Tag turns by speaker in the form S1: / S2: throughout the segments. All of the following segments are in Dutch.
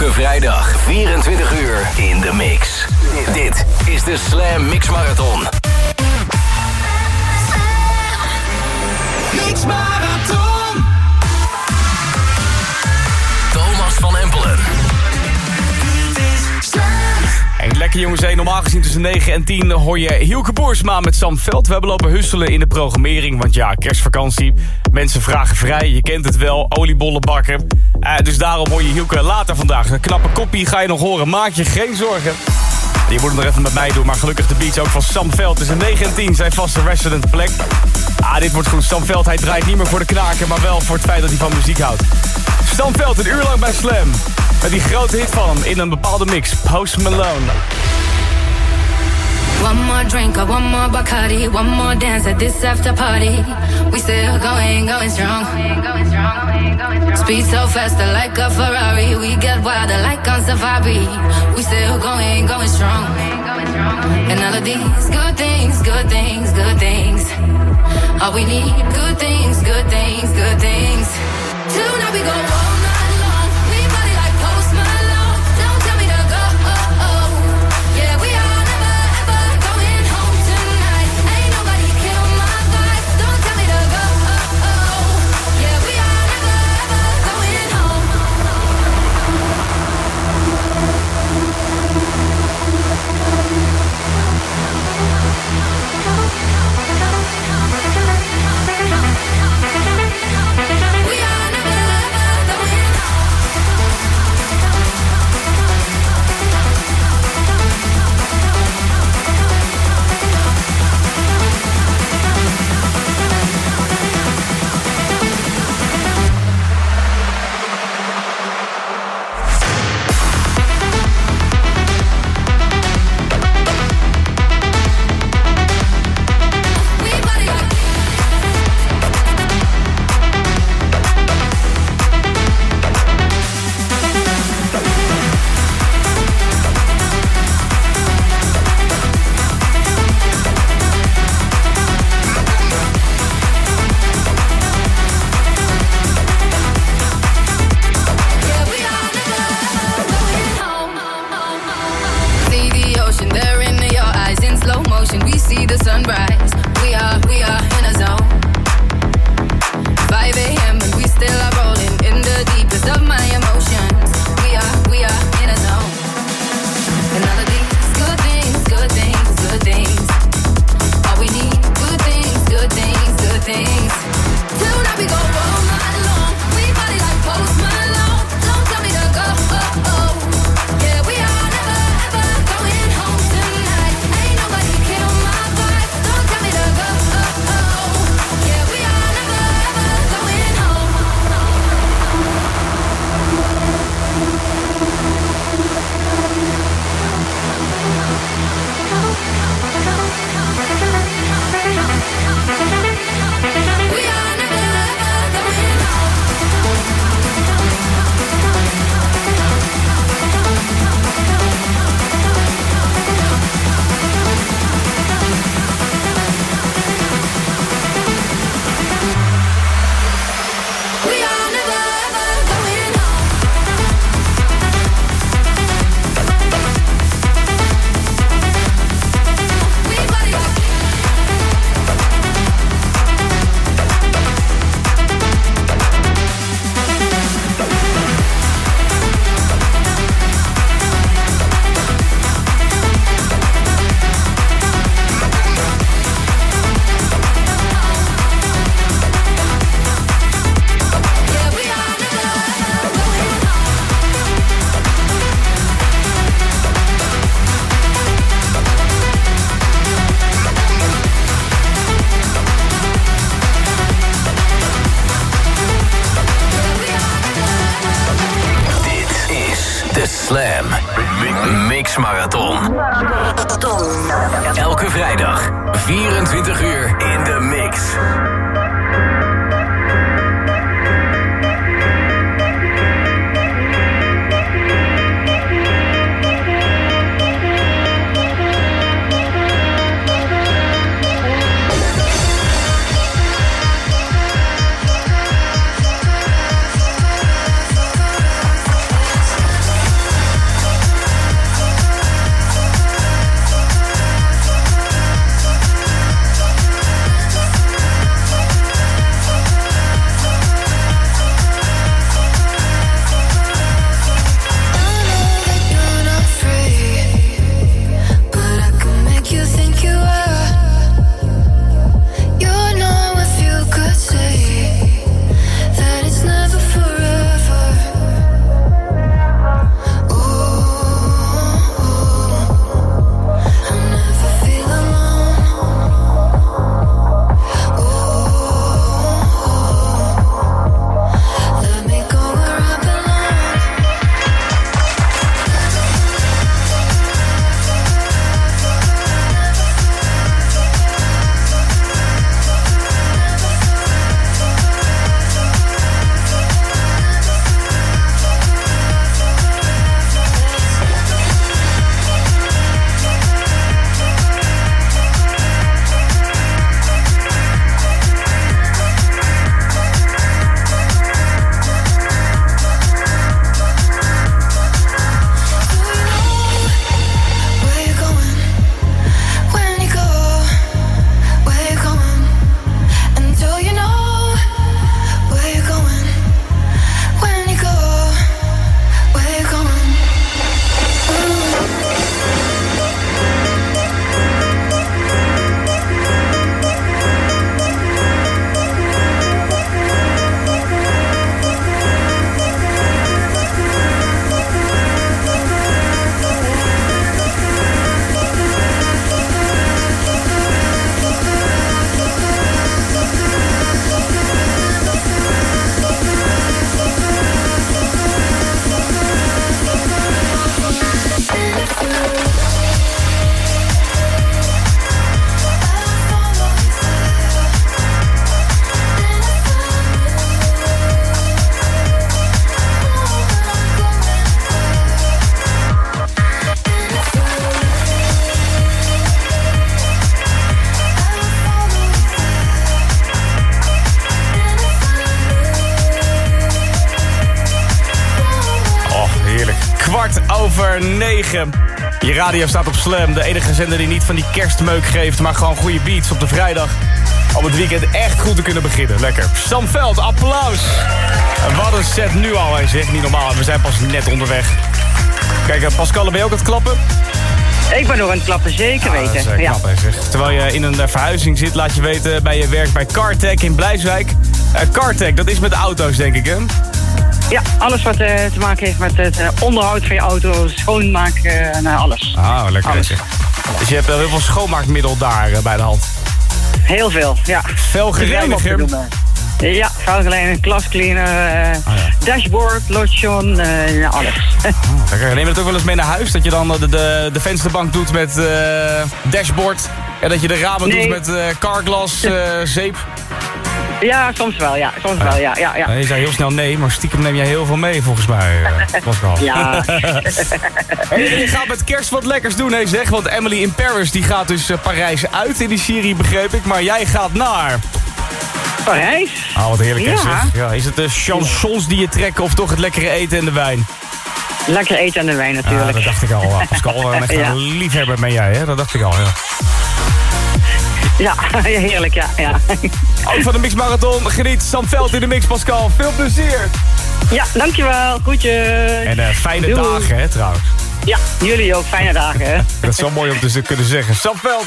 S1: Elke vrijdag 24 uur in de mix. Dit is de Slam Mix Marathon.
S2: Mix Marathon.
S1: Thomas van Empelen.
S3: Hey, lekker jongens, hey, normaal gezien tussen 9 en 10 hoor je Hielke Boersma met Sam Veld. We hebben lopen husselen in de programmering, want ja, kerstvakantie. Mensen vragen vrij, je kent het wel, oliebollen bakken. Eh, dus daarom hoor je Hielke later vandaag. Een knappe koppie ga je nog horen, maak je geen zorgen. Je moet het nog even met mij doen, maar gelukkig de beats ook van Sam Veld. Tussen 9 en 10 zijn vaste resident plek. Ah, dit wordt goed. Sam Veld, hij draait niet meer voor de knaken, maar wel voor het feit dat hij van muziek houdt. Sam Veld, een uur lang bij Slam. Met die grote hit van hem in een bepaalde mix. Post Malone.
S4: One more drink or one more Bacardi, one more dance at this after party. We still going, going strong. Speed so faster like a Ferrari. We get wilder like on safari. We still going, going strong. And all of these good things, good things, good things. All we need, good things, good things, good things. Tonight we go all
S1: Slam Mix Marathon. Elke vrijdag 24 uur in de mix.
S3: Kwart over negen. Je radio staat op Slam, de enige zender die niet van die kerstmeuk geeft... maar gewoon goede beats op de vrijdag. Om het weekend echt goed te kunnen beginnen. Lekker. Sam Veld, applaus. En wat een set nu al, hij zegt niet normaal. We zijn pas net onderweg. Kijk, eh, Pascal, ben je ook aan het klappen?
S2: Ik ben nog aan het klappen, zeker
S3: Ah, dat is,
S2: weten. ja.
S3: knap, hè, zeg. Terwijl je in een eh, verhuizing zit, laat je weten bij je werk bij Cartech in Blijswijk. Cartech, dat is met auto's, denk ik, hè?
S2: Ja, alles wat eh, te maken heeft met het eh, onderhoud van je auto, schoonmaken, uh, nou, alles.
S3: Ah, lekker.
S2: Alles.
S3: Dus je hebt wel heel veel schoonmaakmiddel daar eh, bij de hand.
S2: Heel veel, ja.
S3: Velgereiniger.
S2: Eh. Ja, vuilgeleiding, klascleaner, eh,
S3: Ah, ja.
S2: dashboard, lotion, eh, ja, alles.
S3: Lekker. Neem je dat ook wel eens mee naar huis? Dat je dan eh, de, de, de vensterbank doet met eh, dashboard. En dat je de ramen
S2: Nee.
S3: doet met eh carglass, eh, zeep.
S2: Ja, soms wel, ja. Soms wel, ja, ja, ja.
S3: Je zei heel snel nee, maar stiekem neem jij heel veel mee volgens mij, eh, Pascal.
S2: Ja,
S3: Hey, je gaat met kerst wat lekkers doen, hè, zeg. Want Emily in Paris die gaat dus eh, Parijs uit in die serie, begreep ik. Maar jij gaat naar...
S2: Parijs.
S3: Ah, wat heerlijk is
S2: Ja.
S3: zeg. Ja, is het de chansons die je trekken of toch het lekkere eten en de wijn?
S2: Lekker eten en de wijn natuurlijk.
S3: dat dacht ik al. Ah, Pascal, een echte
S2: Ja.
S3: liefhebber ben jij, hè? Dat dacht ik al, ja.
S2: Ja, heerlijk, ja. ja.
S3: Ook van de Mixmarathon. Geniet Sam Veld in de Mix, Pascal. Veel plezier.
S2: Ja, dankjewel. Groetjes.
S3: En eh, fijne
S2: Doei.
S3: dagen, hè, trouwens.
S2: Ja, jullie ook. Fijne dagen. hè.
S3: Dat is zo mooi om te kunnen zeggen. Sam Veld.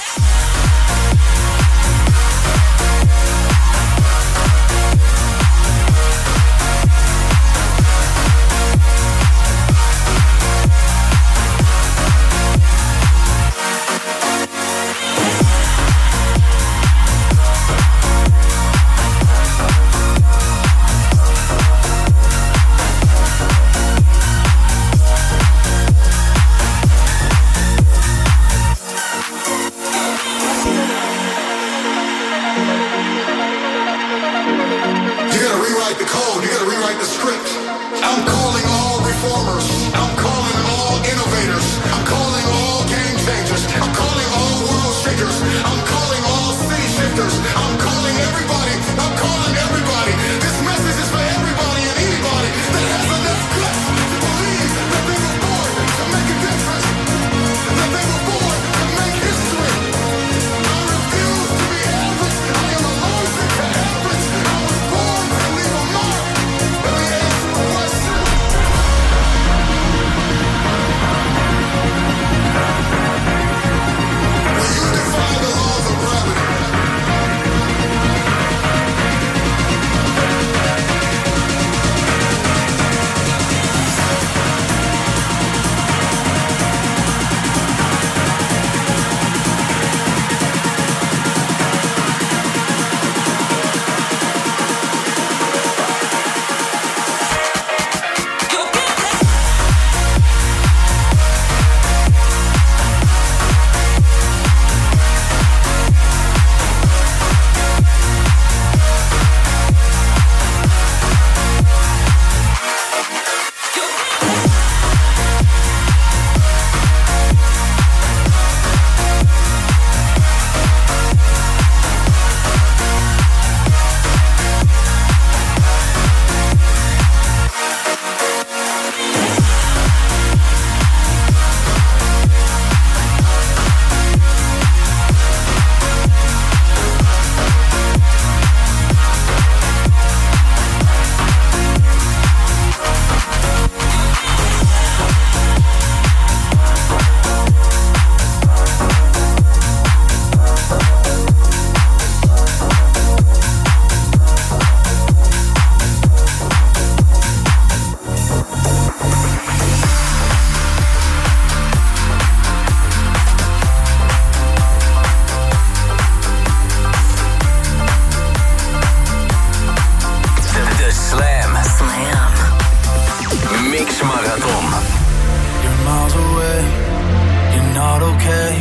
S5: Okay.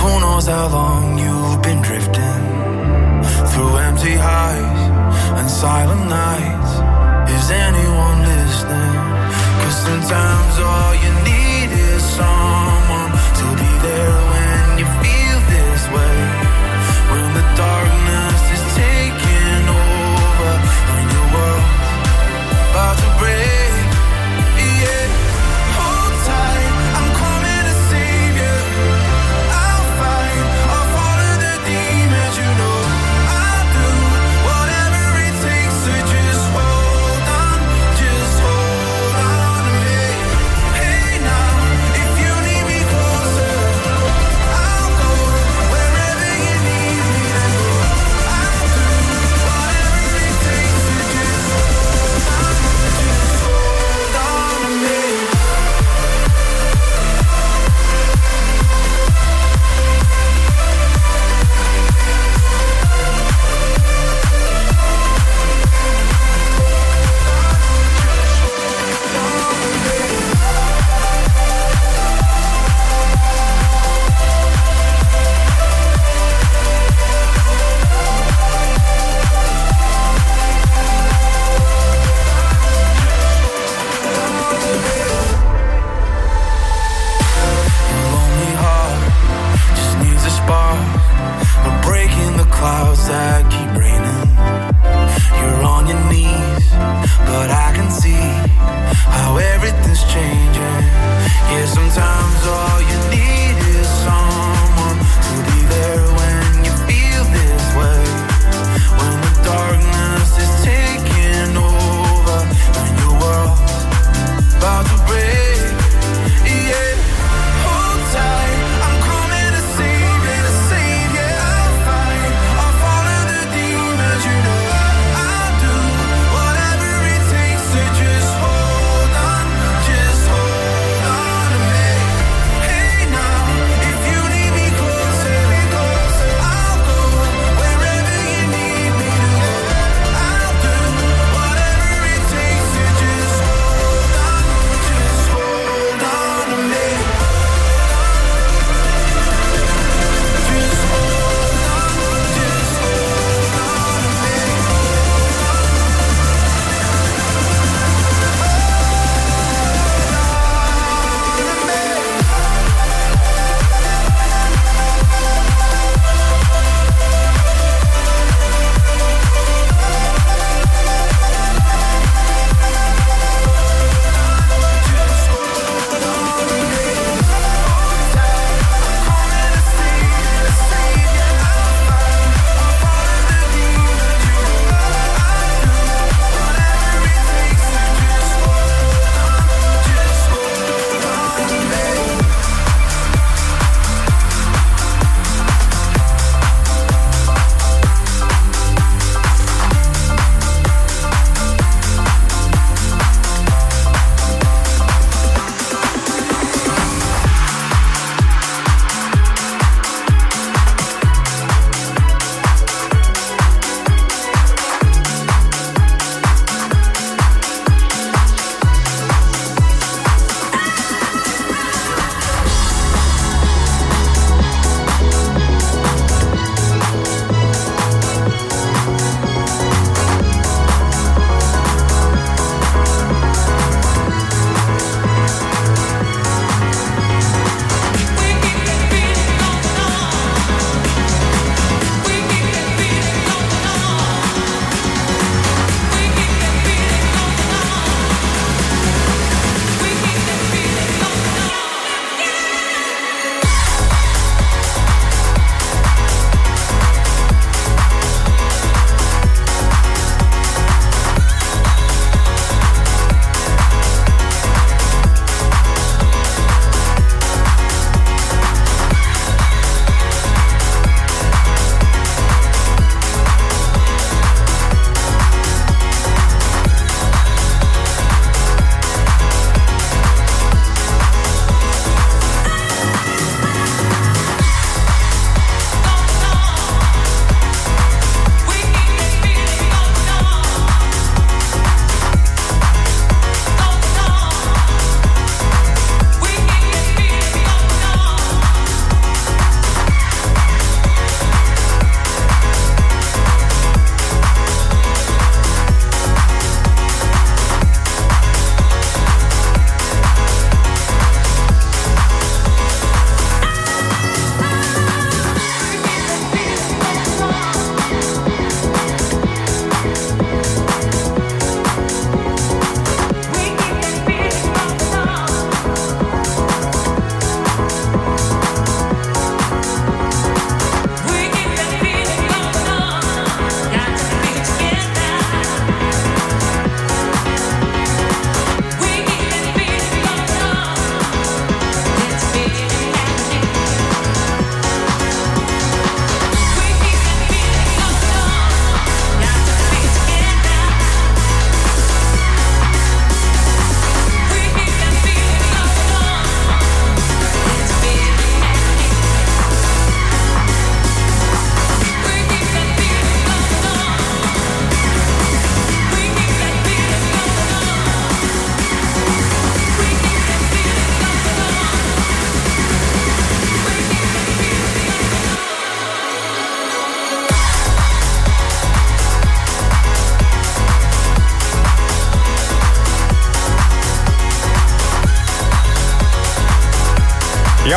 S5: Who knows how long you've been drifting through empty highs and silent nights. Is anyone listening? Cause sometimes all you need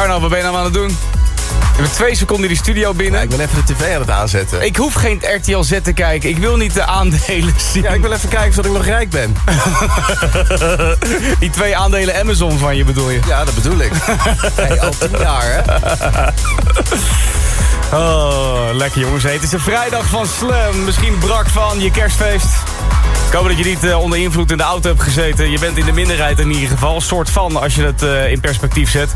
S3: Jarno, wat ben je nou aan het doen? Je bent twee seconden die studio binnen.
S6: ik ben even de tv aan het aanzetten.
S3: Ik hoef geen RTL Z te kijken. Ik wil niet de aandelen zien.
S6: ja, ik wil even kijken of ik nog rijk ben.
S3: Die twee aandelen Amazon van je bedoel je?
S6: Ja, dat bedoel ik. hey, al tien jaar, hè?
S3: Oh, lekker jongens. Het is een vrijdag van Slam. Misschien brak van je kerstfeest. Ik hoop dat je niet eh, onder invloed in de auto hebt gezeten. Je bent in de minderheid in ieder geval. Soort van, als je het eh, in perspectief zet.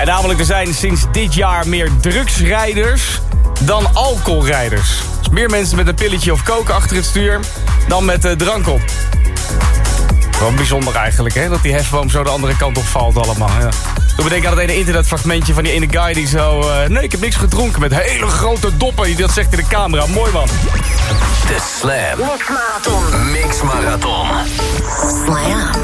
S3: En namelijk, er zijn sinds dit jaar meer drugsrijders dan alcoholrijders. Dus meer mensen met een pilletje of koken achter het stuur dan met uh, drank op. Wel bijzonder eigenlijk, hè? Dat die hefboom zo de andere kant op valt allemaal. Ja. Toen bedenk ik aan het ene internetfragmentje van die ene guy die zo... eh, nee, ik heb niks gedronken met hele grote doppen. Die dat zegt in de camera. Mooi man.
S1: De Slam
S7: Mix Marathon.
S1: Mix Marathon.
S7: Slam.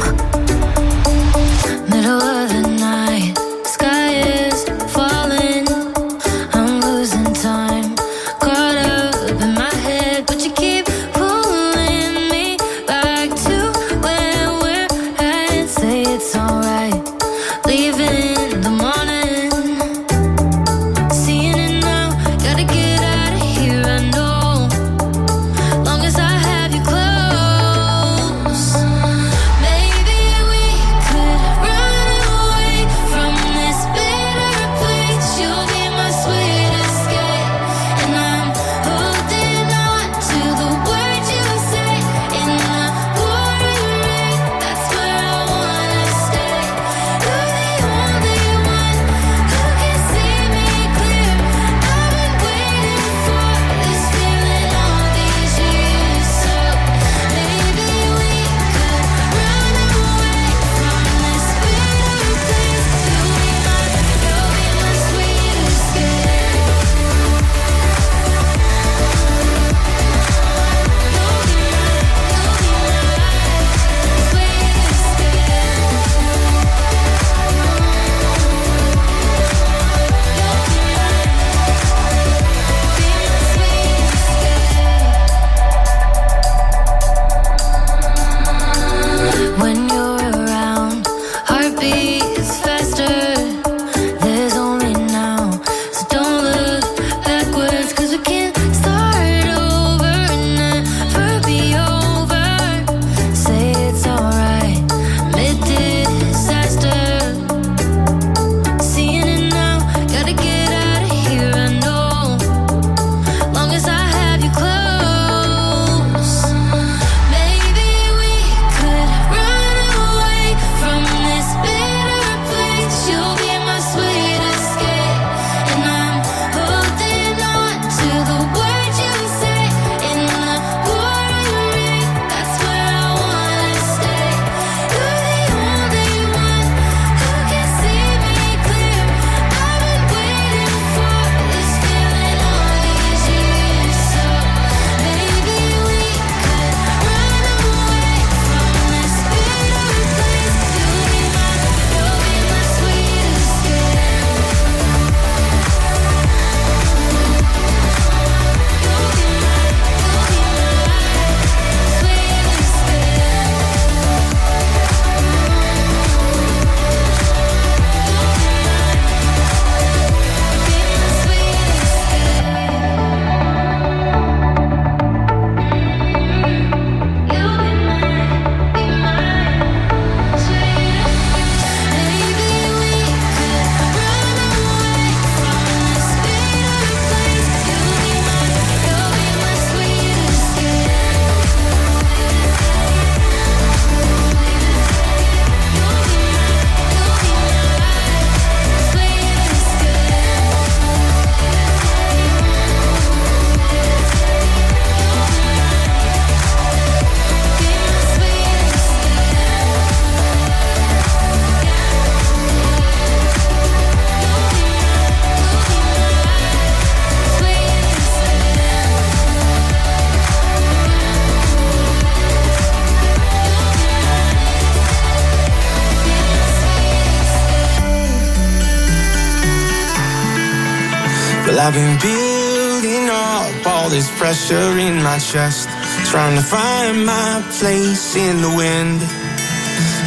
S8: Pressure in my chest, trying to find my place in the wind.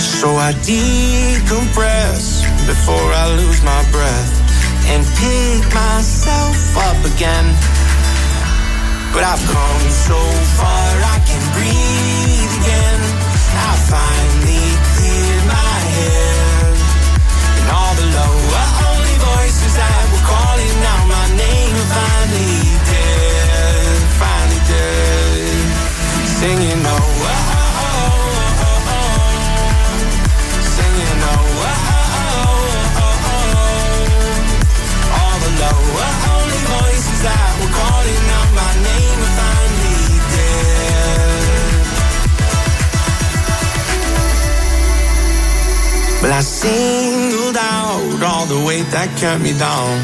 S8: So I decompress, before I lose my breath and pick myself up again. But I've come so far, I can breathe again. I finally cleared my head. And all the lower only voices that were calling out my name finally I singled out all the weight that kept me down,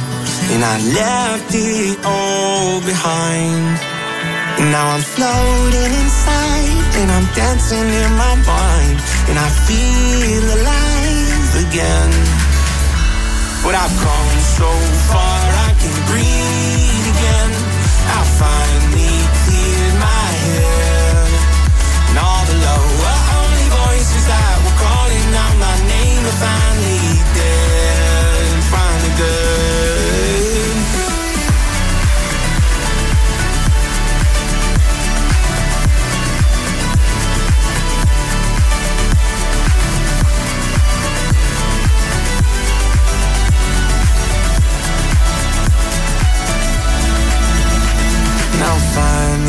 S8: and I left it all behind. And now I'm floating inside, and I'm dancing in my mind, and I feel alive again. But I've come so far, I can breathe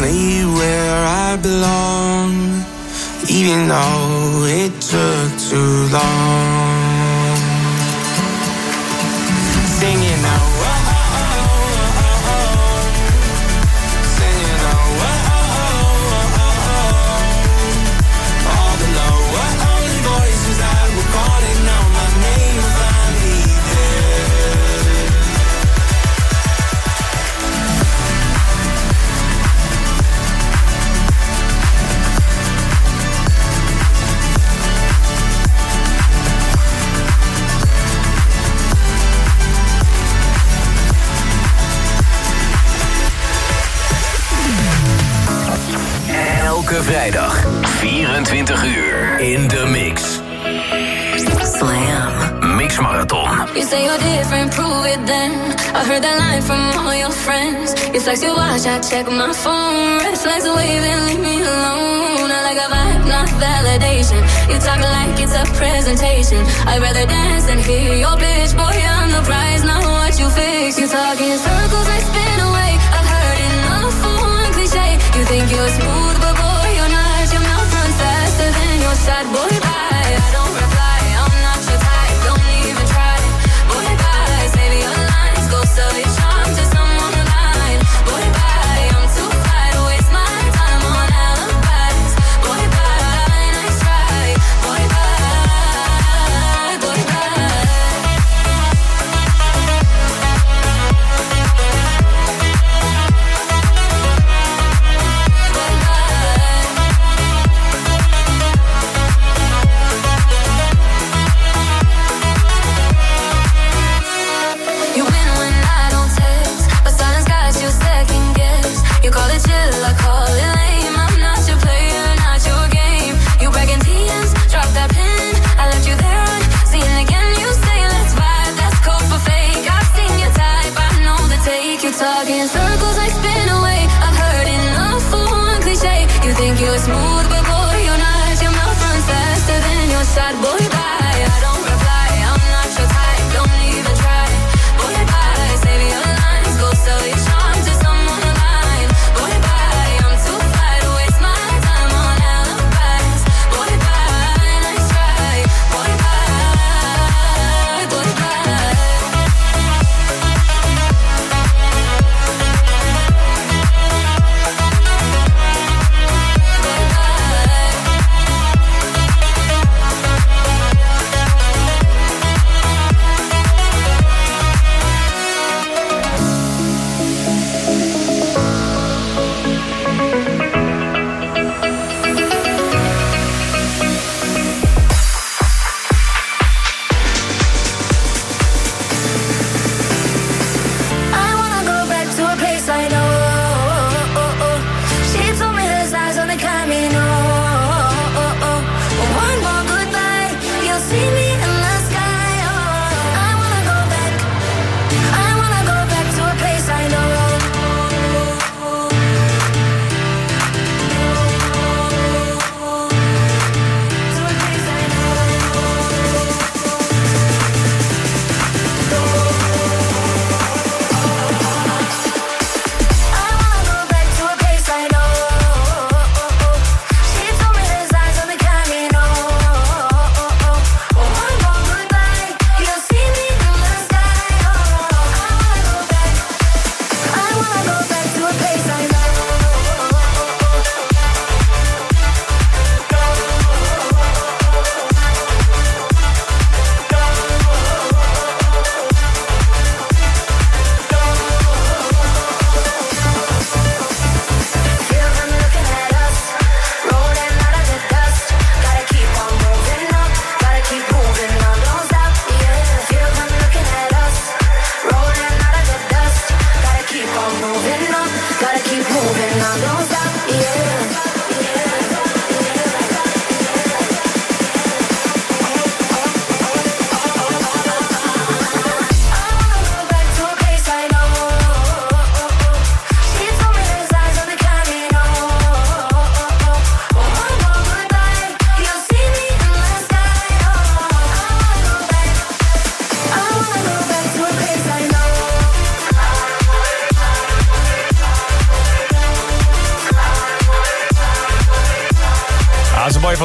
S8: finally where I belong, even though it took too long.
S4: Check my phone. Red flags waving, leave me alone. I like a vibe, not validation. You talk like it's a presentation. I'd rather dance than hear your bitch. Boy, I'm the prize, not what you fix. You talk in circles, I spin away. I've heard enough for one cliche. You think you're smooth, but boy, you're not. Your mouth runs faster than your side. Boy,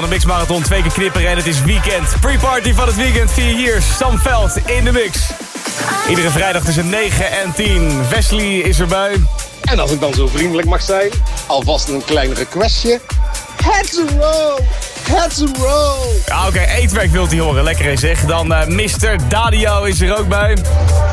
S3: van de Mix Marathon. Twee keer knipperen en het is weekend. Pre-party van het weekend. Vier hier, Sam Veld in de mix. Iedere vrijdag tussen 9 en 10. Wesley is erbij.
S9: En als ik dan zo vriendelijk mag zijn, alvast een klein requestje. To roll! Head to roll!
S3: Ja, oké, eetwerk wilt hij horen. Lekker is zeg. Dan eh Mr. Dadio is er ook bij.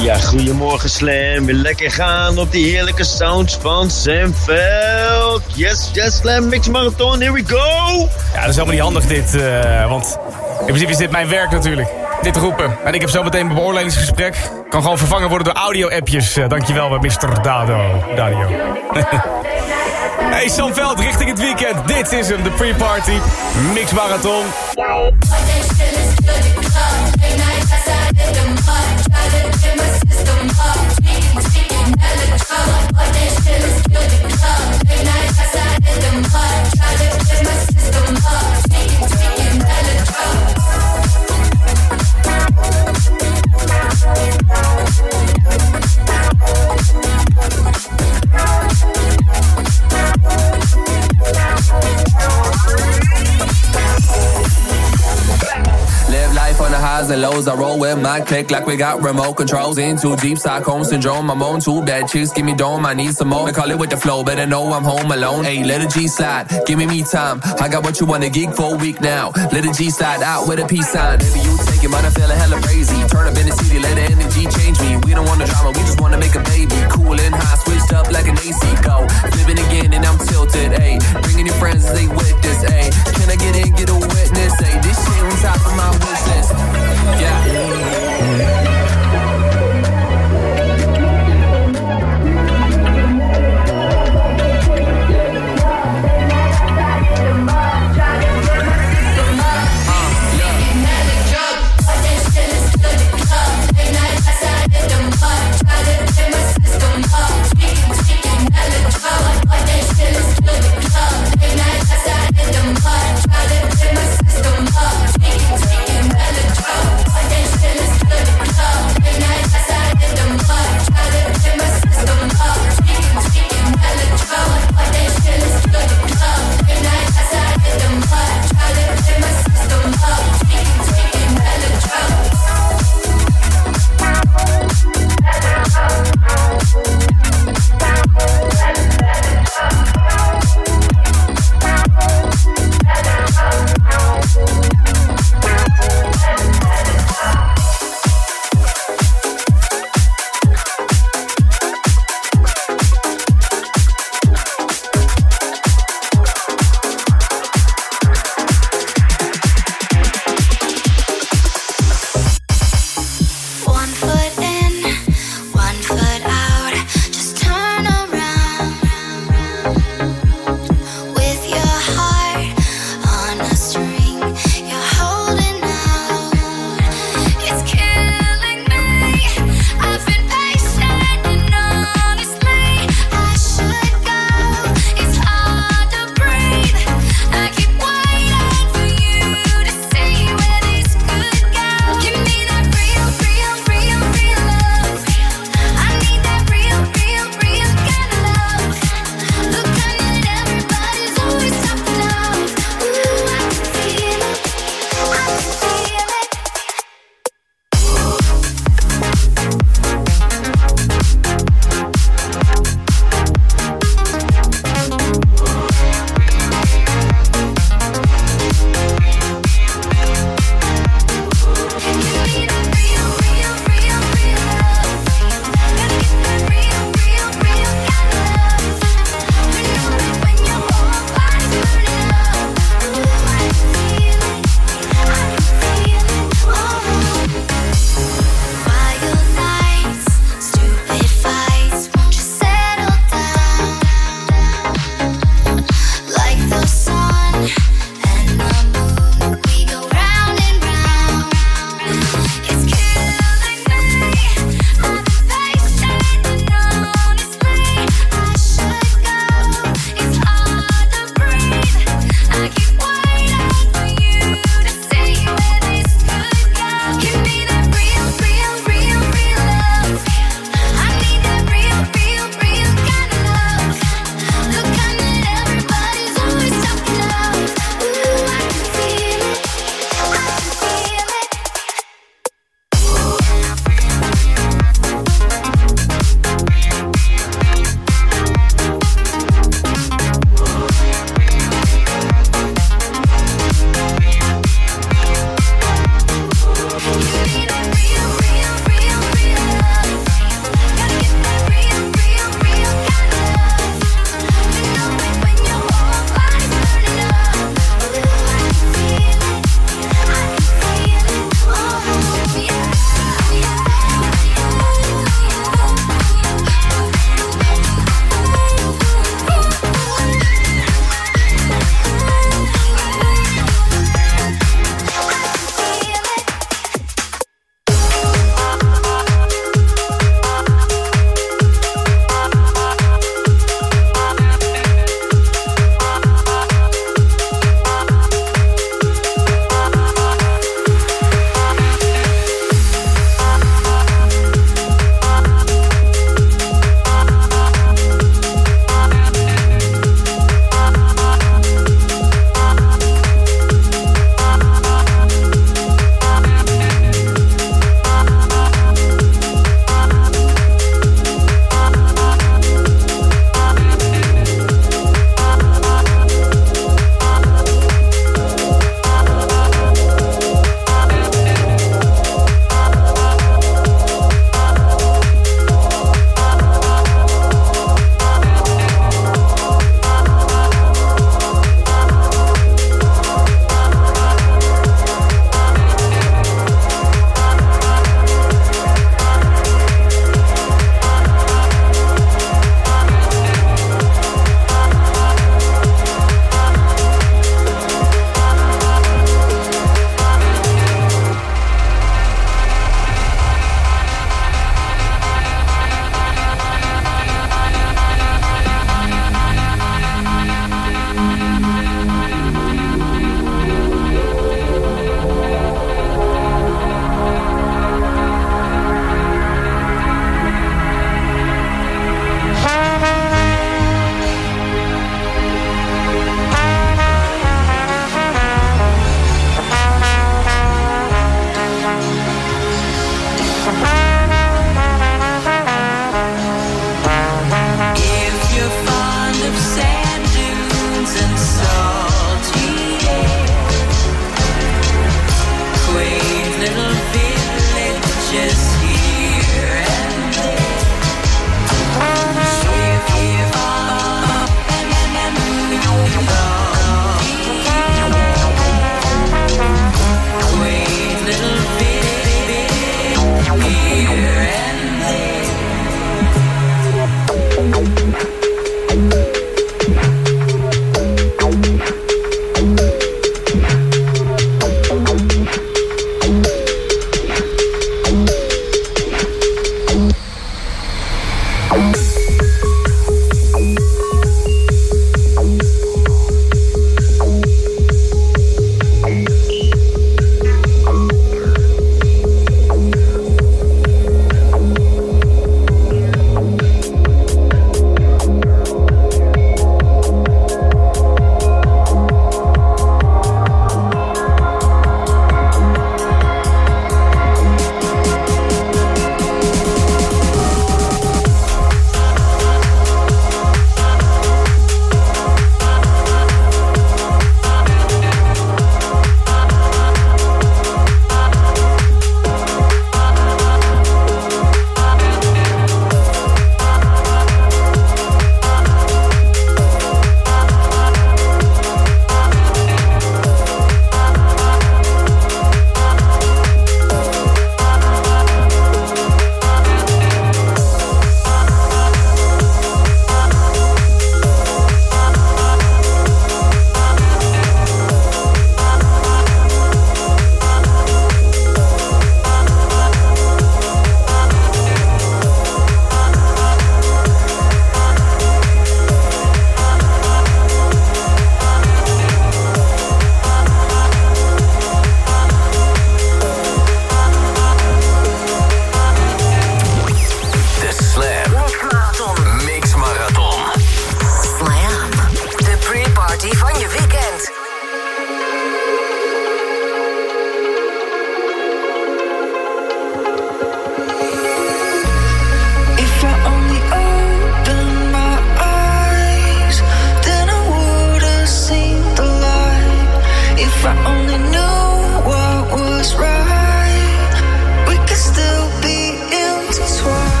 S10: Ja, goedemorgen Slam. Weer lekker gaan op die heerlijke sounds van Sam Veld. Yes, yes, Slam Mix Marathon, here we go!
S3: Ja, dat is helemaal niet handig dit. eh, want in principe is dit mijn werk natuurlijk. Dit roepen. En ik heb zo meteen mijn beoordelingsgesprek. Kan gewoon vervangen worden door audio-appjes. Eh, dankjewel bij Mr. Dado. Dadio. hey, Sam Veld, richting het weekend. Dit is hem, de pre-party. Mix Marathon.
S11: Live life on the highs and lows. I roll with my click like we got remote controls. In too deep, Stockholm syndrome. I'm on too bad chicks. Give me dome, I need some more. Call it with the flow, better know I'm home alone. Hey, let a G slide. Give me me time. I got what you want to geek for a week now. Let a G slide out with a peace sign. Baby, you it, I'm feeling hella crazy. Turn up in the city, let the energy change me. We don't want the drama, we just want to make a baby. Cool and high, switched up like an AC. Go, living again and I'm tilted. Hey, bringing your friends they witness. Hey, can I get in, get a witness? Hey, this shit on top of my wish list. Yeah.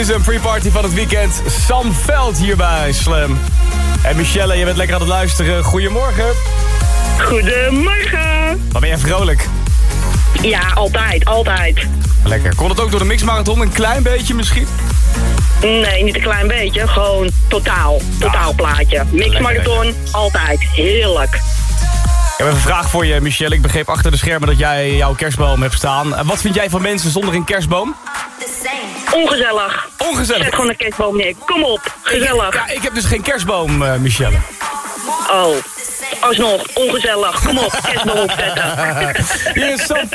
S12: Is een pre-party van het weekend. Sam Veld hier bij Slam. En Michelle, je bent lekker aan het luisteren. Goedemorgen.
S13: Goedemorgen.
S12: Wat ben jij vrolijk?
S13: Ja, altijd, altijd.
S12: Lekker. Kon het ook door de mixmarathon? Een klein beetje misschien?
S13: Nee, niet een klein beetje. Gewoon totaal. Totaal plaatje. Mixmarathon, altijd. Heerlijk.
S12: Ik heb even een vraag voor je, Michelle. Ik begreep achter de schermen dat jij jouw kerstboom hebt staan. Wat vind jij van mensen zonder een kerstboom?
S13: Ongezellig.
S12: Ongezellig.
S13: Zet gewoon een kerstboom neer. Kom op. Gezellig.
S12: Ja, ik heb dus geen kerstboom, eh, Michelle.
S13: Oh. Alsnog, ongezellig. Kom op, kerstboom opzetten.
S12: Hier is Sam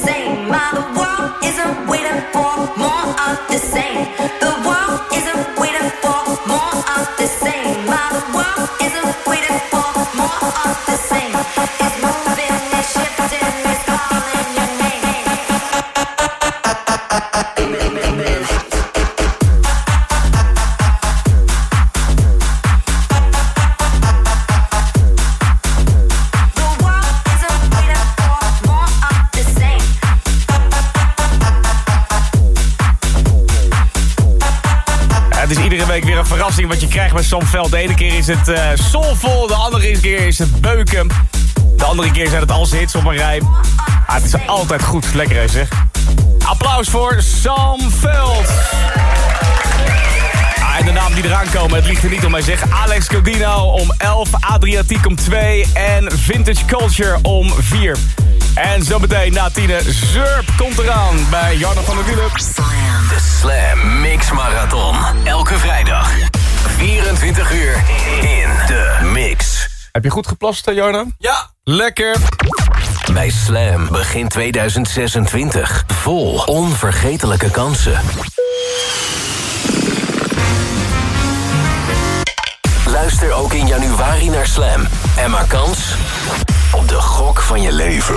S12: Veld. Verrassing wat je krijgt bij Sam Veld. De ene keer is het uh, de andere keer is het beuken. De andere keer zijn het als hits op een rij. Ah, het is altijd goed. Lekker hè zeg.
S3: Applaus voor Sam Veld. Ah, en de namen die eraan komen, het ligt er niet om mij zeg. Alex Codino om 11, Adriatiek om 2 en Vintage Culture om 4. En zometeen na tienen, Zurp komt eraan bij Jarno van der Wielen.
S1: De Slam Mix Marathon. Elke vrijdag. 24 uur in de mix.
S3: Heb je goed geplast, eh, Jarno?
S6: Ja.
S3: Lekker.
S1: Bij Slam begin 2026. Vol onvergetelijke kansen. Luister ook in januari naar Slam. En maak kans op de gok van je leven.